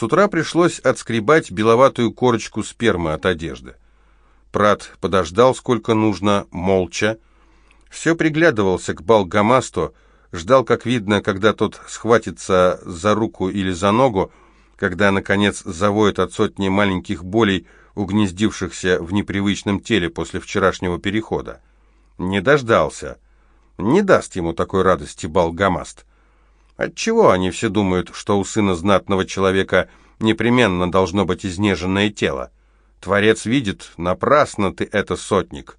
С утра пришлось отскребать беловатую корочку спермы от одежды. Прат подождал сколько нужно, молча. Все приглядывался к Балгамасту, ждал, как видно, когда тот схватится за руку или за ногу, когда, наконец, завоет от сотни маленьких болей, угнездившихся в непривычном теле после вчерашнего перехода. Не дождался. Не даст ему такой радости Балгамаст. Отчего они все думают, что у сына знатного человека непременно должно быть изнеженное тело? Творец видит, напрасно ты это, сотник.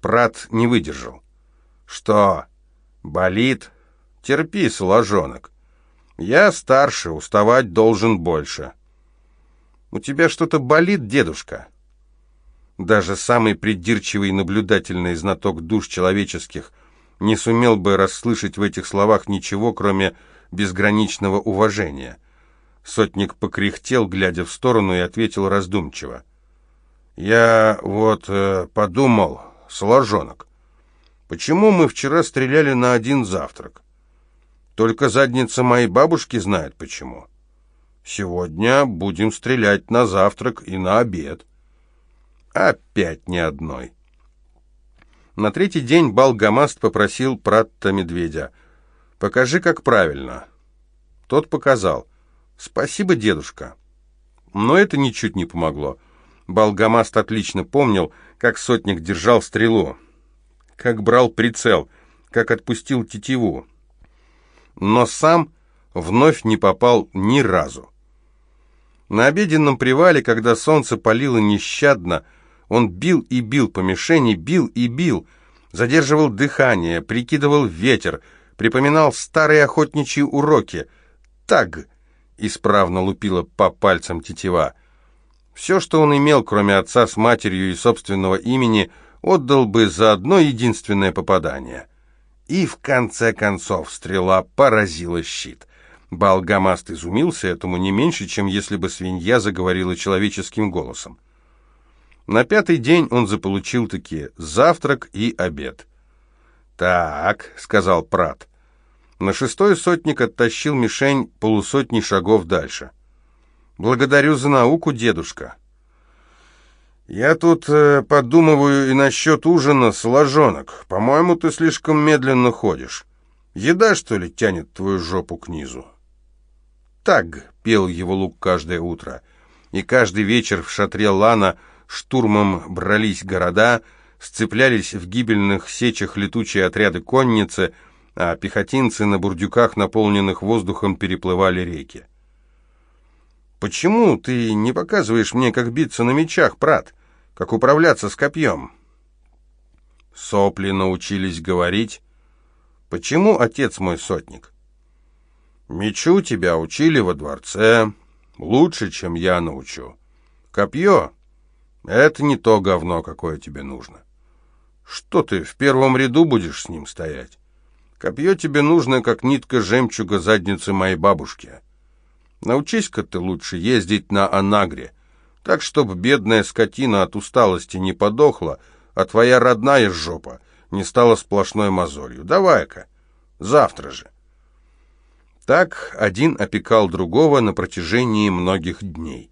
Прат не выдержал. Что, болит? Терпи, соложонок. Я старше, уставать должен больше. У тебя что-то болит, дедушка? Даже самый придирчивый и наблюдательный знаток душ человеческих не сумел бы расслышать в этих словах ничего, кроме безграничного уважения. Сотник покряхтел, глядя в сторону, и ответил раздумчиво. «Я вот э, подумал, сложонок, почему мы вчера стреляли на один завтрак? Только задница моей бабушки знает почему. Сегодня будем стрелять на завтрак и на обед». Опять ни одной. На третий день Балгамаст попросил Пратта медведя. «Покажи, как правильно». Тот показал. «Спасибо, дедушка». Но это ничуть не помогло. Балгамаст отлично помнил, как сотник держал стрелу, как брал прицел, как отпустил тетиву. Но сам вновь не попал ни разу. На обеденном привале, когда солнце палило нещадно, он бил и бил по мишени, бил и бил, задерживал дыхание, прикидывал ветер, припоминал старые охотничьи уроки. «Таг!» — исправно лупила по пальцам тетива. Все, что он имел, кроме отца с матерью и собственного имени, отдал бы за одно единственное попадание. И в конце концов стрела поразила щит. Балгамаст изумился этому не меньше, чем если бы свинья заговорила человеческим голосом. На пятый день он заполучил таки завтрак и обед. «Так», — сказал Прат. На шестой сотник оттащил мишень полусотни шагов дальше. «Благодарю за науку, дедушка». «Я тут э, подумываю и насчет ужина с ложонок. По-моему, ты слишком медленно ходишь. Еда, что ли, тянет твою жопу к низу?» «Так», — пел его лук каждое утро, и каждый вечер в шатре Лана — штурмом брались города, сцеплялись в гибельных сечах летучие отряды конницы, а пехотинцы на бурдюках, наполненных воздухом, переплывали реки. «Почему ты не показываешь мне, как биться на мечах, прат? Как управляться с копьем?» Сопли научились говорить. «Почему отец мой сотник?» «Мечу тебя учили во дворце, лучше, чем я научу. Копье это не то говно, какое тебе нужно. Что ты, в первом ряду будешь с ним стоять? Копье тебе нужно, как нитка жемчуга задницы моей бабушки. Научись-ка ты лучше ездить на анагре, так, чтобы бедная скотина от усталости не подохла, а твоя родная жопа не стала сплошной мозолью. Давай-ка, завтра же. Так один опекал другого на протяжении многих дней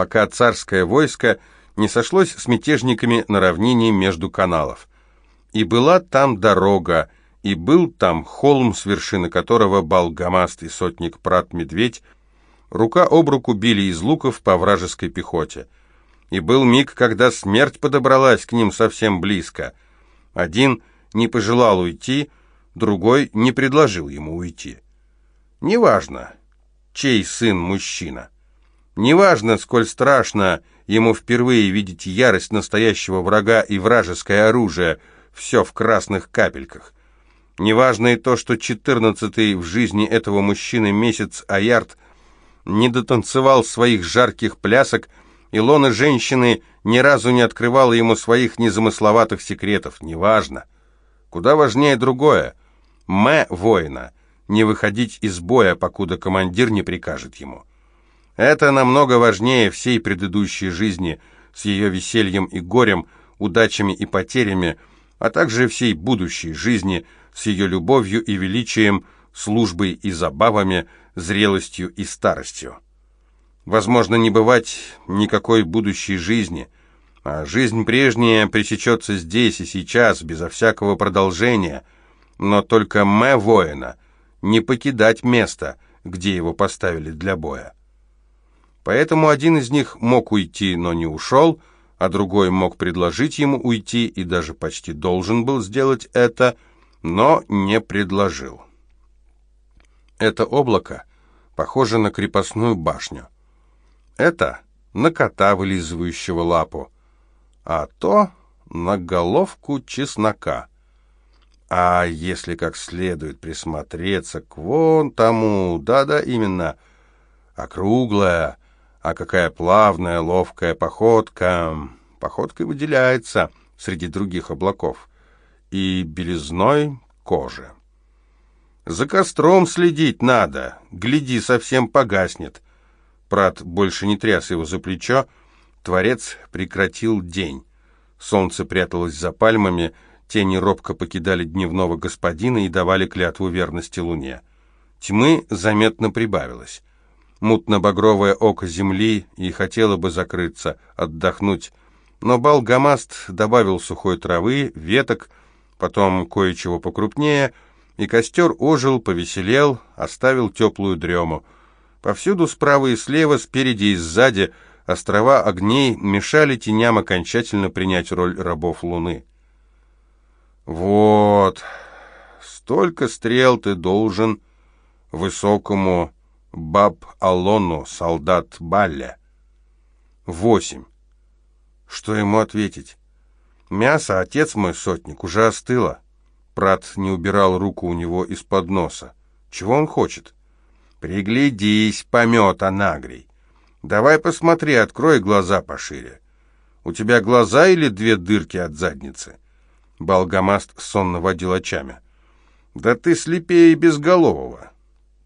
пока царское войско не сошлось с мятежниками на равнине между каналов. И была там дорога, и был там холм, с вершины которого Балгамаст и сотник Прат-Медведь рука об руку били из луков по вражеской пехоте. И был миг, когда смерть подобралась к ним совсем близко. Один не пожелал уйти, другой не предложил ему уйти. Неважно, чей сын мужчина. Неважно, сколь страшно ему впервые видеть ярость настоящего врага и вражеское оружие, все в красных капельках. Неважно и то, что четырнадцатый в жизни этого мужчины месяц Аярд не дотанцевал своих жарких плясок, и лона женщины ни разу не открывала ему своих незамысловатых секретов. Неважно. Куда важнее другое. Мэ воина. Не выходить из боя, покуда командир не прикажет ему. Это намного важнее всей предыдущей жизни с ее весельем и горем, удачами и потерями, а также всей будущей жизни с ее любовью и величием, службой и забавами, зрелостью и старостью. Возможно, не бывать никакой будущей жизни, а жизнь прежняя пресечется здесь и сейчас, безо всякого продолжения, но только Мэ воина не покидать место, где его поставили для боя. Поэтому один из них мог уйти, но не ушел, а другой мог предложить ему уйти и даже почти должен был сделать это, но не предложил. Это облако похоже на крепостную башню. Это на кота, вылизывающего лапу, а то на головку чеснока. А если как следует присмотреться к вон тому, да-да, именно, округлая, а какая плавная, ловкая походка. Походкой выделяется среди других облаков. И белизной кожи. За костром следить надо, гляди, совсем погаснет. Прат больше не тряс его за плечо, Творец прекратил день. Солнце пряталось за пальмами, тени робко покидали дневного господина и давали клятву верности луне. Тьмы заметно прибавилось. Мутно-багровое око земли и хотело бы закрыться, отдохнуть, но Балгамаст добавил сухой травы, веток, потом кое-чего покрупнее — и костер ожил, повеселел, оставил теплую дрему. Повсюду справа и слева, спереди и сзади острова огней мешали теням окончательно принять роль рабов луны. «Вот, столько стрел ты должен высокому Баб-Алону, солдат Балля». «Восемь». Что ему ответить? «Мясо, отец мой сотник, уже остыло». Прат не убирал руку у него из-под носа. Чего он хочет? Приглядись, помет анагрий. Давай посмотри, открой глаза пошире. У тебя глаза или две дырки от задницы? Балгамаст сонно водил очами. Да ты слепее безголового.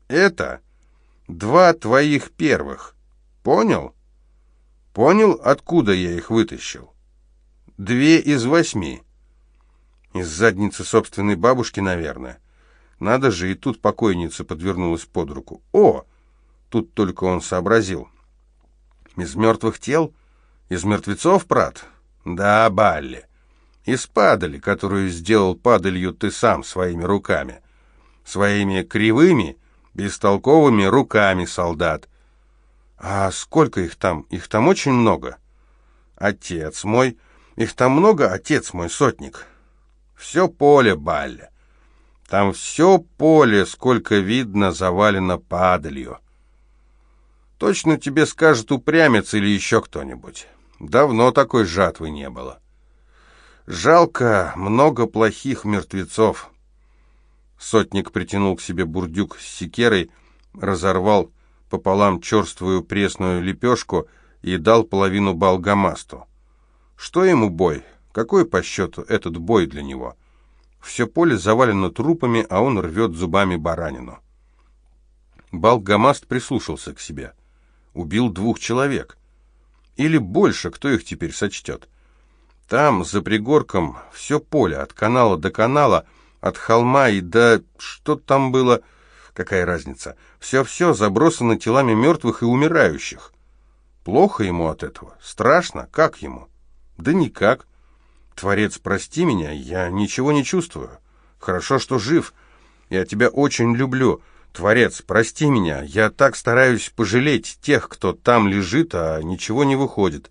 Это два твоих первых. Понял? Понял, откуда я их вытащил? Две из восьми. Из задницы собственной бабушки, наверное. Надо же, и тут покойница подвернулась под руку. О! Тут только он сообразил. Из мертвых тел? Из мертвецов, прат? Да, Балли. Из падали, которую сделал падалью ты сам своими руками. Своими кривыми, бестолковыми руками, солдат. А сколько их там? Их там очень много. Отец мой. Их там много, отец мой, сотник. Все поле Балля. Там все поле, сколько видно, завалено падалью. Точно тебе скажет упрямец или еще кто-нибудь. Давно такой жатвы не было. Жалко, много плохих мертвецов. Сотник притянул к себе бурдюк с секерой, разорвал пополам черствую пресную лепешку и дал половину балгамасту. Что ему бой? Какой по счету этот бой для него? Все поле завалено трупами, а он рвет зубами баранину. Балгамаст прислушался к себе. Убил двух человек. Или больше, кто их теперь сочтет? Там, за пригорком, все поле, от канала до канала, от холма и до... Что там было? Какая разница? Все-все забросано телами мертвых и умирающих. Плохо ему от этого? Страшно? Как ему? Да никак. Творец, прости меня, я ничего не чувствую. Хорошо, что жив. Я тебя очень люблю. Творец, прости меня, я так стараюсь пожалеть тех, кто там лежит, а ничего не выходит.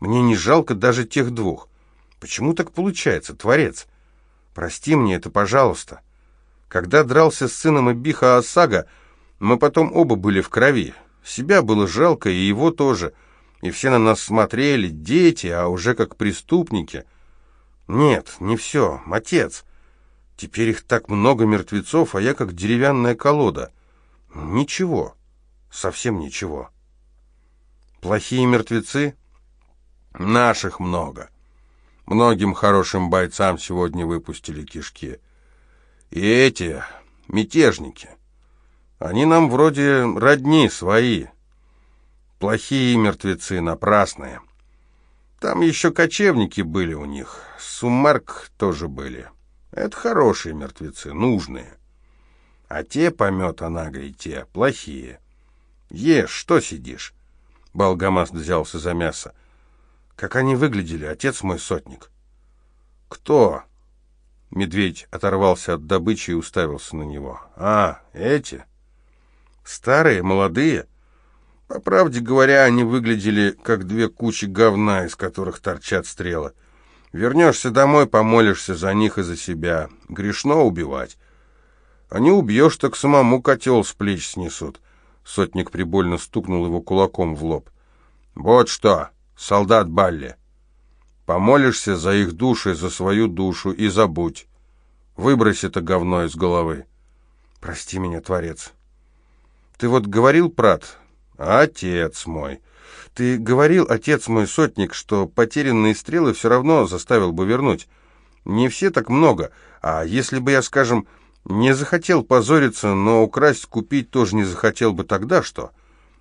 Мне не жалко даже тех двух. Почему так получается, Творец? Прости мне это, пожалуйста. Когда дрался с сыном Эбиха Осага, мы потом оба были в крови. Себя было жалко, и его тоже. И все на нас смотрели, дети, а уже как преступники — «Нет, не все. Отец. Теперь их так много мертвецов, а я как деревянная колода. Ничего. Совсем ничего. Плохие мертвецы? Наших много. Многим хорошим бойцам сегодня выпустили кишки. И эти мятежники. Они нам вроде родни свои. Плохие мертвецы, напрасные. Там еще кочевники были у них, Сумарк тоже были. Это хорошие мертвецы, нужные. А те, помет Анагри, те, плохие. Ешь, что сидишь? Балгамас взялся за мясо. «Как они выглядели, отец мой сотник?» «Кто?» Медведь оторвался от добычи и уставился на него. «А, эти?» «Старые, молодые?» По правде говоря, они выглядели как две кучи говна, из которых торчат стрелы. Вернешься домой, помолишься за них и за себя. Грешно убивать. А не убьешь, так самому котел с плеч снесут. Сотник прибольно стукнул его кулаком в лоб. «Вот что, солдат Балли, помолишься за их души, за свою душу и забудь. Выбрось это говно из головы». «Прости меня, Творец». «Ты вот говорил, Прат, отец мой, ты говорил, отец мой сотник, что потерянные стрелы все равно заставил бы вернуть. Не все так много, а если бы я, скажем, не захотел позориться, но украсть, купить тоже не захотел бы тогда что?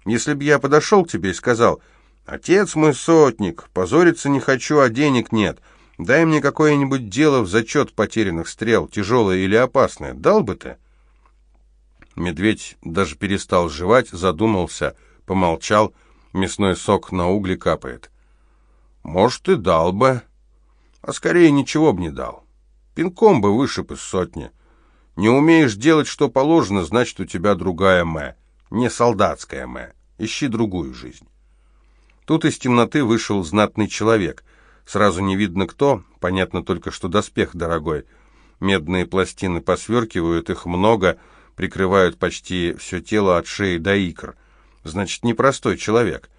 Если бы я подошел к тебе и сказал, «Отец мой сотник, позориться не хочу, а денег нет. Дай мне какое-нибудь дело в зачет потерянных стрел, тяжелое или опасное. Дал бы ты?» Медведь даже перестал жевать, задумался, помолчал, мясной сок на угле капает. «Может, и дал бы, а скорее ничего бы не дал. Пинком бы вышиб из сотни». Не умеешь делать, что положено, значит, у тебя другая мэ. Не солдатская мэ. Ищи другую жизнь. Тут из темноты вышел знатный человек. Сразу не видно кто, понятно только, что доспех дорогой. Медные пластины посверкивают, их много, прикрывают почти все тело от шеи до икр. Значит, непростой человек.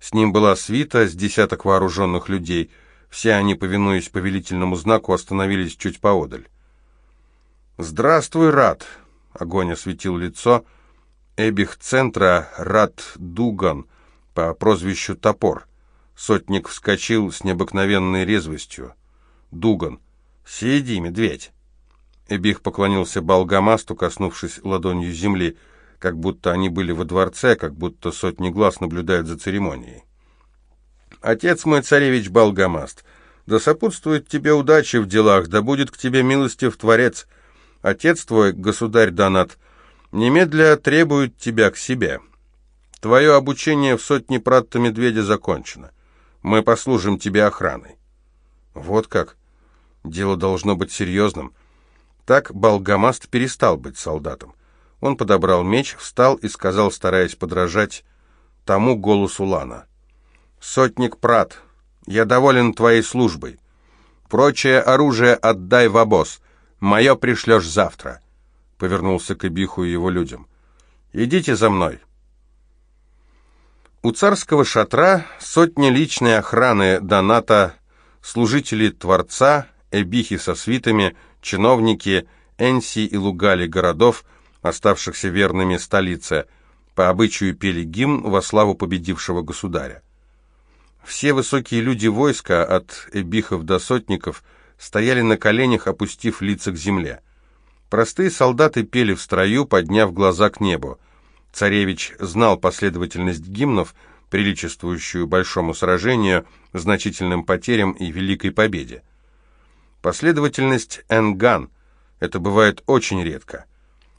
С ним была свита с десяток вооруженных людей. Все они, повинуясь повелительному знаку, остановились чуть поодаль. «Здравствуй, Рад!» — огонь осветил лицо. Эбих центра Рад Дуган по прозвищу Топор. Сотник вскочил с необыкновенной резвостью. «Дуган! Сиди, медведь!» Эбих поклонился Балгамасту, коснувшись ладонью земли, как будто они были во дворце, как будто сотни глаз наблюдают за церемонией. «Отец мой, царевич Балгамаст, да сопутствует тебе удачи в делах, да будет к тебе милостив Творец!» Отец твой, государь Донат, немедля требует тебя к себе. Твое обучение в сотне пратта медведя закончено. Мы послужим тебе охраной». Вот как. Дело должно быть серьезным. Так Балгамаст перестал быть солдатом. Он подобрал меч, встал и сказал, стараясь подражать тому голосу Лана. «Сотник Прат, я доволен твоей службой. Прочее оружие отдай в обоз. Мое пришлешь завтра», — повернулся к Эбиху и его людям. «Идите за мной». У царского шатра сотни личной охраны доната, служители Творца, Эбихи со свитами, чиновники, Энси и Лугали городов, оставшихся верными столице, по обычаю пели гимн во славу победившего государя. Все высокие люди войска, от эбихов до сотников – стояли на коленях, опустив лица к земле. Простые солдаты пели в строю, подняв глаза к небу. Царевич знал последовательность гимнов, приличествующую большому сражению, значительным потерям и великой победе. Последовательность «энган» — это бывает очень редко.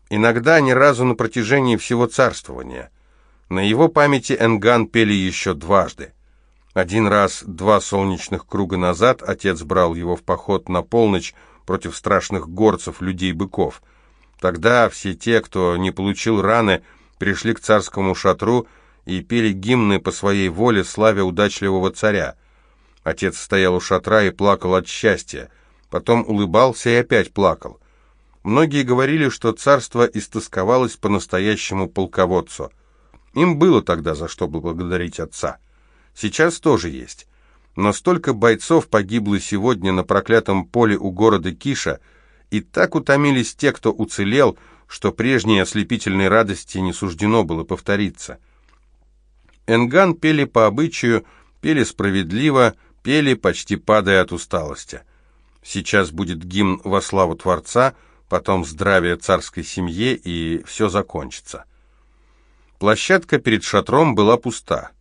Иногда ни разу на протяжении всего царствования. На его памяти «энган» пели еще дважды. Один раз, два солнечных круга назад, отец брал его в поход на полночь против страшных горцев, людей-быков. Тогда все те, кто не получил раны, пришли к царскому шатру и пели гимны по своей воле, славя удачливого царя. Отец стоял у шатра и плакал от счастья, потом улыбался и опять плакал. Многие говорили, что царство истосковалось по настоящему полководцу. Им было тогда за что благодарить отца. Сейчас тоже есть. Но столько бойцов погибло сегодня на проклятом поле у города Киша, и так утомились те, кто уцелел, что прежней ослепительной радости не суждено было повториться. Энган пели по обычаю, пели справедливо, пели, почти падая от усталости. Сейчас будет гимн во славу Творца, потом здравие царской семье, и все закончится. Площадка перед шатром была пуста.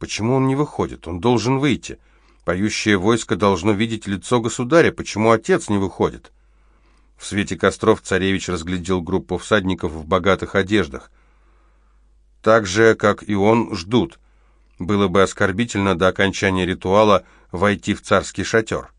Почему он не выходит? Он должен выйти. Поющее войско должно видеть лицо государя. Почему отец не выходит? В свете костров царевич разглядел группу всадников в богатых одеждах. Так же, как и он, ждут. Было бы оскорбительно до окончания ритуала войти в царский шатер.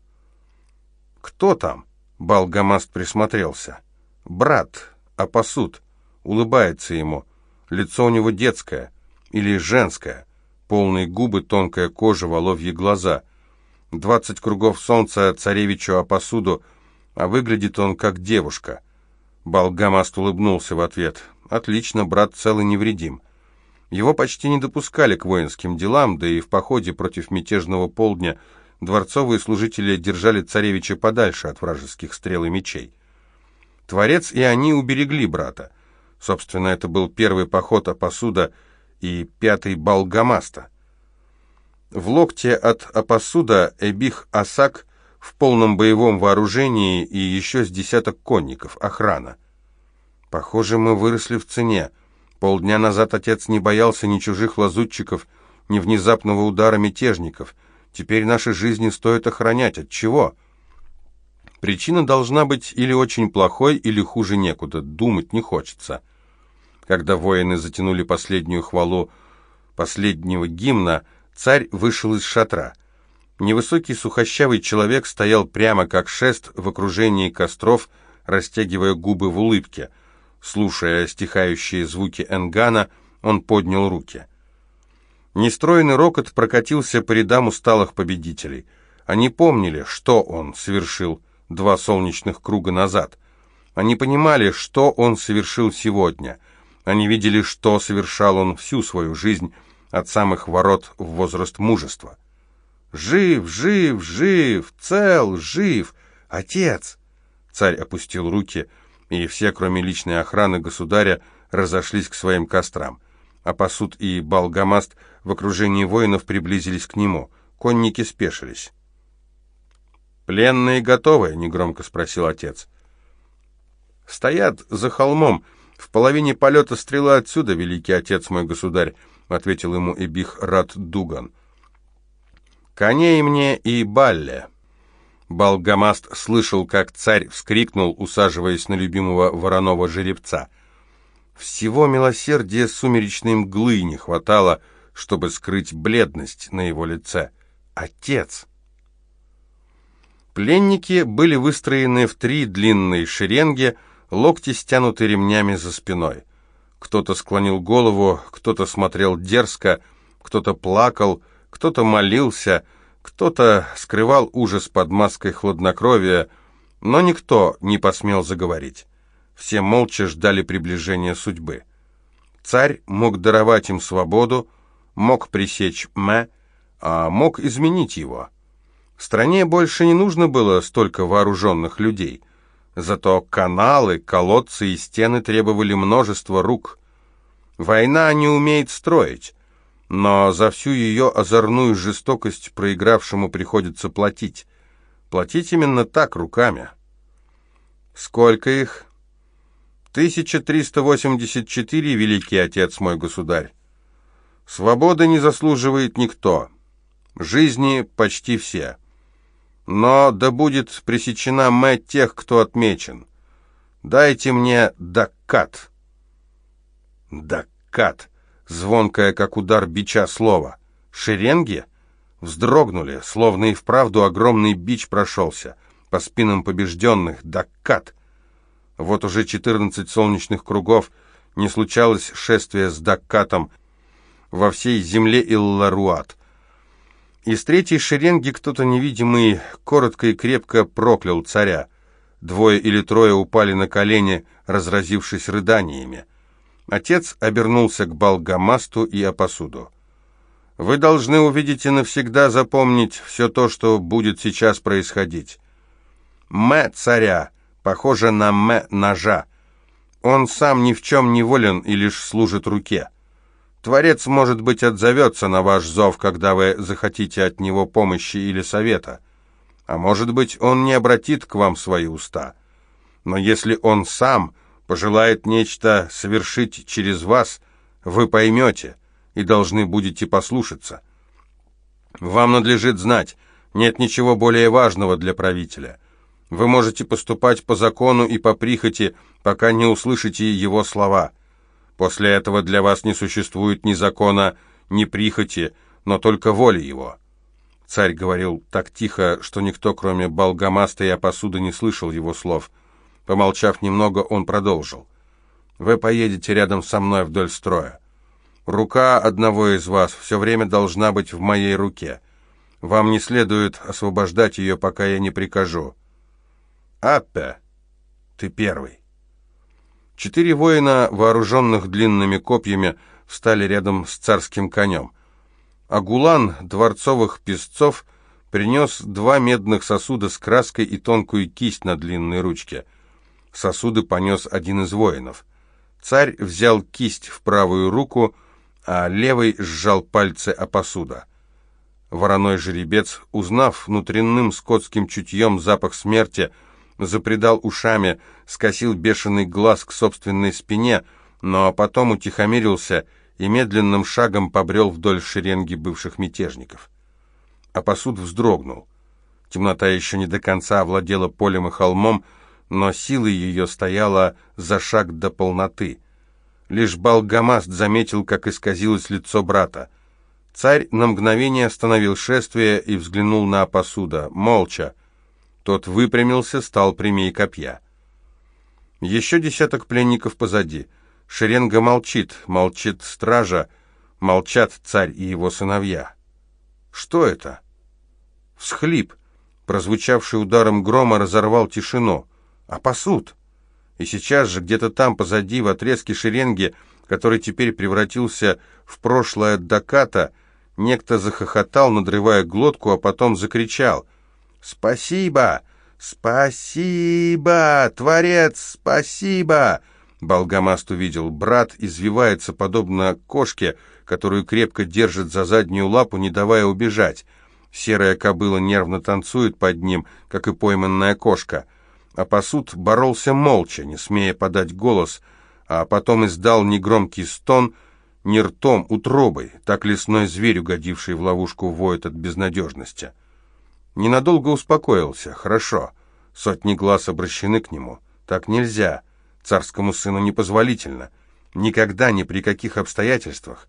«Кто там?» — Балгамаст присмотрелся. «Брат, Апасуд», улыбается ему. Лицо у него детское или женское. Полные губы, тонкая кожа, воловьи глаза. Двадцать кругов солнца царевичу Апасуду, а выглядит он как девушка. Балгамаст улыбнулся в ответ. «Отлично, брат цел и невредим». Его почти не допускали к воинским делам, да и в походе против мятежного полдня дворцовые служители держали царевича подальше от вражеских стрел и мечей. Творец и они уберегли брата. Собственно, это был первый поход Апасуда и пятый Балгамаста. В локте от Апасуда Эбих Асак в полном боевом вооружении и еще с десяток конников, охрана. Похоже, мы выросли в цене. Полдня назад отец не боялся ни чужих лазутчиков, ни внезапного удара мятежников. Теперь наши жизни стоит охранять. От чего? Причина должна быть или очень плохой, или хуже некуда. Думать не хочется. Когда воины затянули последнюю хвалу последнего гимна, царь вышел из шатра. Невысокий сухощавый человек стоял прямо как шест в окружении костров, растягивая губы в улыбке – Слушая стихающие звуки энгана, он поднял руки. Нестроенный рокот прокатился по рядам усталых победителей. Они помнили, что он совершил два солнечных круга назад. Они понимали, что он совершил сегодня. Они видели, что совершал он всю свою жизнь от самых ворот в возраст мужества. «Жив, жив, жив, цел, жив! Отец!» Царь опустил руки, — и все, кроме личной охраны государя, разошлись к своим кострам. А посуд и Балгамаст в окружении воинов приблизились к нему. Конники спешились. «Пленные готовы?» — негромко спросил отец. «Стоят за холмом. В половине полета стрела отсюда, великий отец мой государь», — ответил ему Эбих Рад Дуган. «Коней мне и Балле». Балгамаст слышал, как царь вскрикнул, усаживаясь на любимого вороного жеребца. Всего милосердия сумеречной мглы не хватало, чтобы скрыть бледность на его лице. Отец! Пленники были выстроены в три длинные шеренги, локти стянуты ремнями за спиной. Кто-то склонил голову, кто-то смотрел дерзко, кто-то плакал, кто-то молился — кто-то скрывал ужас под маской хладнокровия, но никто не посмел заговорить. Все молча ждали приближения судьбы. Царь мог даровать им свободу, мог пресечь Мэ, а мог изменить его. Стране больше не нужно было столько вооруженных людей. Зато каналы, колодцы и стены требовали множества рук. Война не умеет строить, но за всю ее озорную жестокость проигравшему приходится платить. Платить именно так, руками. Сколько их? 1384, великий отец мой государь. Свободы не заслуживает никто. Жизни почти все. Но да будет пресечена мать тех, кто отмечен. Дайте мне даккат. Даккат звонкое, как удар бича слово. Шеренги вздрогнули, словно и вправду огромный бич прошелся по спинам побежденных, даккат. Вот уже четырнадцать солнечных кругов не случалось шествие с даккатом во всей земле Илларуат. Из третьей шеренги кто-то невидимый коротко и крепко проклял царя. Двое или трое упали на колени, разразившись рыданиями. Отец обернулся к Балгамасту и Апасуду. «Вы должны увидеть и навсегда запомнить все то, что будет сейчас происходить. Мэ царя похоже на мэ ножа. Он сам ни в чем не волен и лишь служит руке. Творец, может быть, отзовется на ваш зов, когда вы захотите от него помощи или совета. А может быть, он не обратит к вам свои уста. Но если он сам пожелает нечто совершить через вас, вы поймете и должны будете послушаться. Вам надлежит знать, нет ничего более важного для правителя. Вы можете поступать по закону и по прихоти, пока не услышите его слова. После этого для вас не существует ни закона, ни прихоти, но только воля его». Царь говорил так тихо, что никто, кроме Балгамаста и Апосуда, не слышал его слов. Помолчав немного, он продолжил. «Вы поедете рядом со мной вдоль строя. Рука одного из вас все время должна быть в моей руке. Вам не следует освобождать ее, пока я не прикажу. Аппе, ты первый. Четыре воина, вооруженных длинными копьями, встали рядом с царским конем. А Гулан дворцовых песцов принес два медных сосуда с краской и тонкую кисть на длинной ручке. Сосуды понес один из воинов. Царь взял кисть в правую руку, а левый сжал пальцы о посуда. Вороной жеребец, узнав внутренним скотским чутьем запах смерти, запредал ушами, скосил бешеный глаз к собственной спине, но потом утихомирился и медленным шагом побрел вдоль шеренги бывших мятежников. А посуд вздрогнул. Темнота еще не до конца овладела полем и холмом, но сила ее стояла за шаг до полноты — Лишь Балгамаст заметил, как исказилось лицо брата. Царь на мгновение остановил шествие и взглянул на посуда, молча. Тот выпрямился, стал прямее копья. Еще десяток пленников позади. Шеренга молчит, молчит стража, молчат царь и его сыновья. Что это? Всхлип, прозвучавший ударом грома, разорвал тишину. А посуд? И сейчас же, где-то там, позади, в отрезке шеренги, который теперь превратился в прошлое Даката, некто захохотал, надрывая глотку, а потом закричал «Спасибо! Спасибо! Творец, спасибо!» Болгамаст увидел. Брат извивается, подобно кошке, которую крепко держит за заднюю лапу, не давая убежать. Серая кобыла нервно танцует под ним, как и пойманная кошка — а посуд боролся молча, не смея подать голос, а потом издал негромкий стон, не ртом, утробой, так лесной зверь, угодивший в ловушку, воет от безнадежности. Ненадолго успокоился. Хорошо. Сотни глаз обращены к нему. Так нельзя. Царскому сыну непозволительно. Никогда, ни при каких обстоятельствах.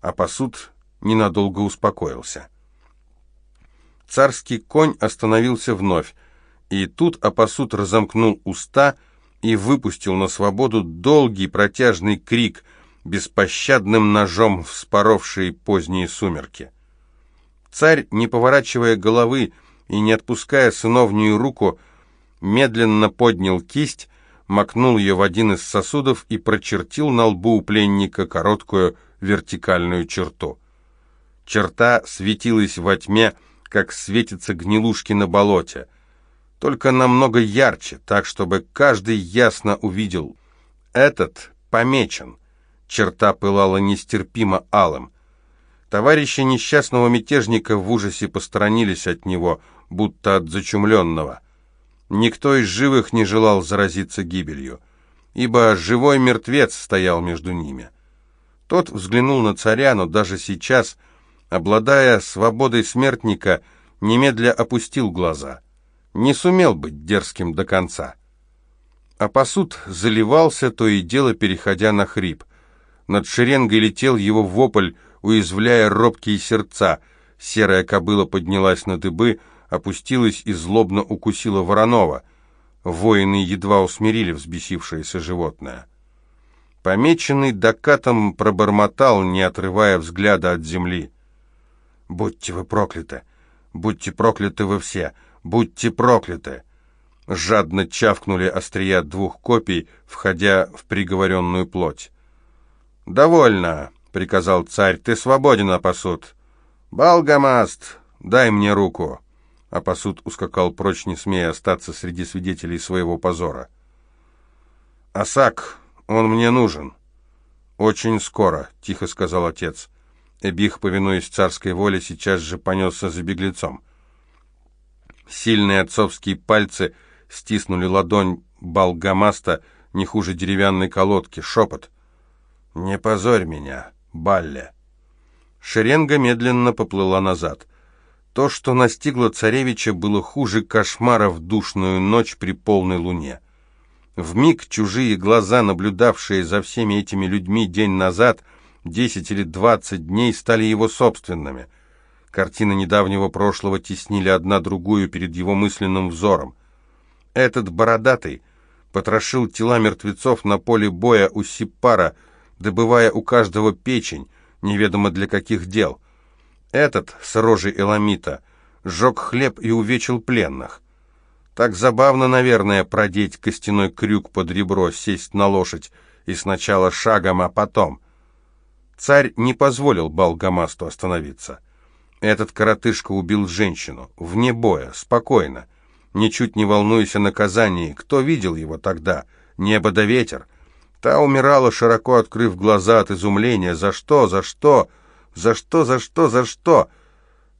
А посуд ненадолго успокоился. Царский конь остановился вновь. И тут Апасут разомкнул уста и выпустил на свободу долгий протяжный крик, беспощадным ножом вспоровший поздние сумерки. Царь, не поворачивая головы и не отпуская сыновнюю руку, медленно поднял кисть, макнул ее в один из сосудов и прочертил на лбу у пленника короткую вертикальную черту. Черта светилась во тьме, как светятся гнилушки на болоте только намного ярче, так, чтобы каждый ясно увидел. Этот помечен. Черта пылала нестерпимо алым. Товарищи несчастного мятежника в ужасе посторонились от него, будто от зачумленного. Никто из живых не желал заразиться гибелью, ибо живой мертвец стоял между ними. Тот взглянул на царя, но даже сейчас, обладая свободой смертника, немедля опустил глаза не сумел быть дерзким до конца. А посуд заливался, то и дело переходя на хрип. Над шеренгой летел его вопль, уязвляя робкие сердца. Серая кобыла поднялась на дыбы, опустилась и злобно укусила Воронова. Воины едва усмирили взбесившееся животное. Помеченный докатом пробормотал, не отрывая взгляда от земли. «Будьте вы прокляты! Будьте прокляты вы все! «Будьте прокляты!» Жадно чавкнули острия двух копий, входя в приговоренную плоть. «Довольно!» — приказал царь. «Ты свободен, Апасуд!» «Балгамаст, дай мне руку!» Апасуд ускакал прочь, не смея остаться среди свидетелей своего позора. «Асак, он мне нужен!» «Очень скоро», — тихо сказал отец. Эбих, повинуясь царской воле, сейчас же понесся за беглецом. Сильные отцовские пальцы стиснули ладонь Балгамаста не хуже деревянной колодки. Шепот. «Не позорь меня, Балле!» Шеренга медленно поплыла назад. То, что настигло царевича, было хуже кошмара в душную ночь при полной луне. В миг чужие глаза, наблюдавшие за всеми этими людьми день назад, десять или двадцать дней стали его собственными. Картины недавнего прошлого теснили одна другую перед его мысленным взором. Этот бородатый потрошил тела мертвецов на поле боя у Сипара, добывая у каждого печень, неведомо для каких дел. Этот, с рожей Эламита, сжег хлеб и увечил пленных. Так забавно, наверное, продеть костяной крюк под ребро, сесть на лошадь, и сначала шагом, а потом. Царь не позволил Балгамасту остановиться. Этот коротышка убил женщину, вне боя, спокойно, ничуть не волнуясь о наказании. Кто видел его тогда? Небо да ветер. Та умирала, широко открыв глаза от изумления. За что? За что? За что? За что? За что?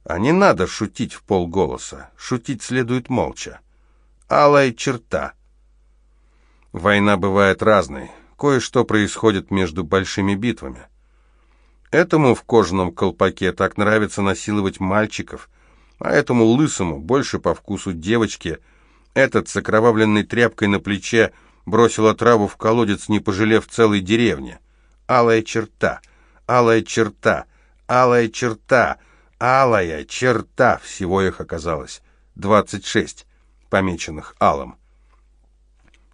А не надо шутить в полголоса. Шутить следует молча. Алая черта. Война бывает разной. Кое-что происходит между большими битвами. Этому в кожаном колпаке так нравится насиловать мальчиков, а этому лысому больше по вкусу девочки. Этот с окровавленной тряпкой на плече бросил отраву в колодец, не пожалев целой деревни. Алая черта, алая черта, алая черта, алая черта. Всего их оказалось двадцать шесть, помеченных алым.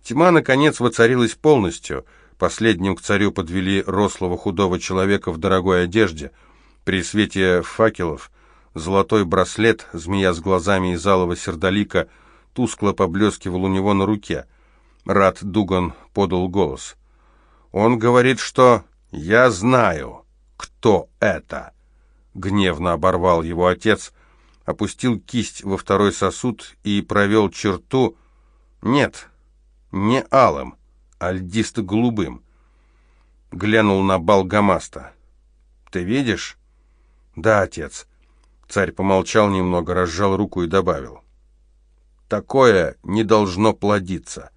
Тьма, наконец, воцарилась полностью — Последним к царю подвели рослого худого человека в дорогой одежде. При свете факелов золотой браслет, змея с глазами из алого сердолика, тускло поблескивал у него на руке. Рад Дуган подал голос. «Он говорит, что я знаю, кто это!» Гневно оборвал его отец, опустил кисть во второй сосуд и провел черту. «Нет, не алым, альдисто-голубым. Глянул на Балгамаста. «Ты видишь?» «Да, отец». Царь помолчал немного, разжал руку и добавил. «Такое не должно плодиться.